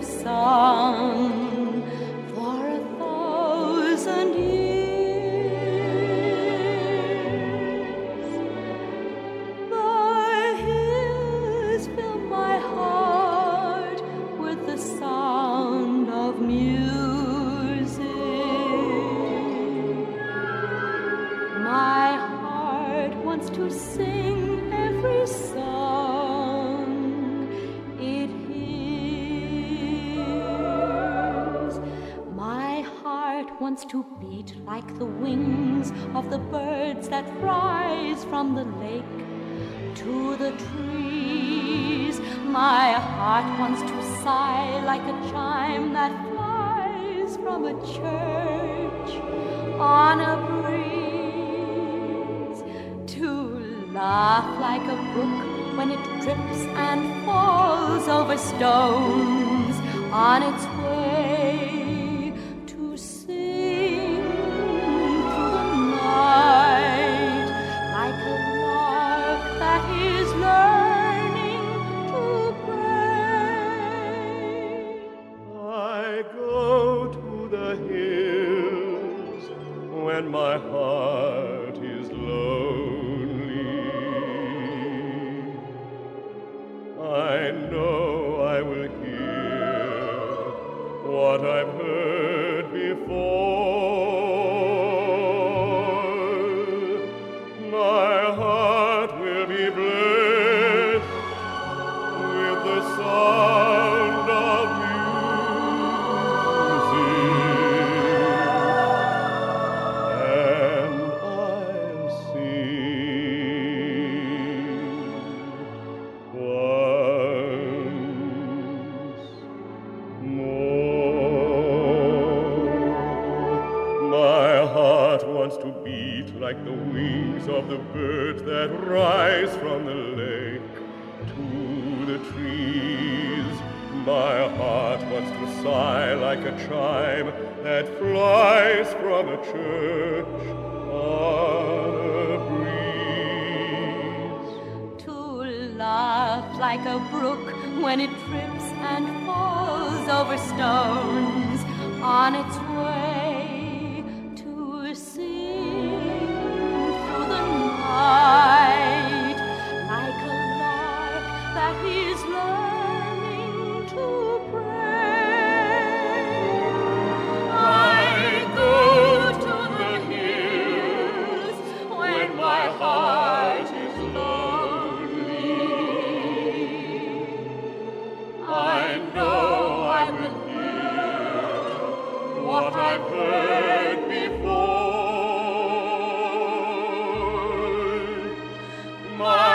have sung for a thousand years. the hills fill my heart with the sound of music. My heart wants to sing. Wants to beat like the wings of the birds that rise from the lake to the trees. My heart wants to sigh like a chime that flies from a church on a breeze. To laugh like a brook when it drips and falls over stones on its way go to the hills when my heart is lonely. I know I will hear what I've heard heart wants to beat like the wings of the birds that rise from the lake to the trees. My heart wants to sigh like a chime that flies from a church on a breeze. to laugh like a brook when it trips and falls over stones on its way my